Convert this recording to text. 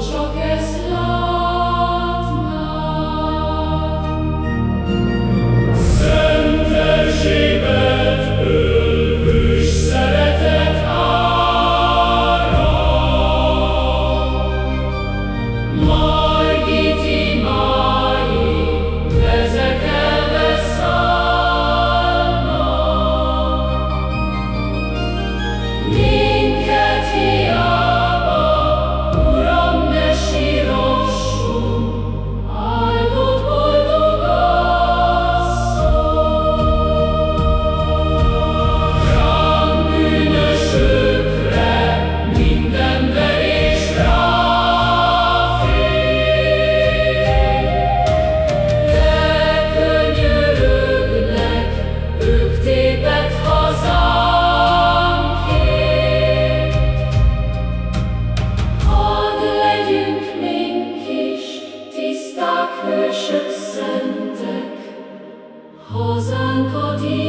jogar. Hazánk hősök szentek, hazánkat így.